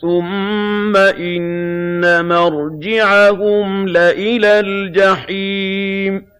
ثُمَّ إِنَّ مَرْجِعَهُمْ لَإِلَى الْجَحِيمِ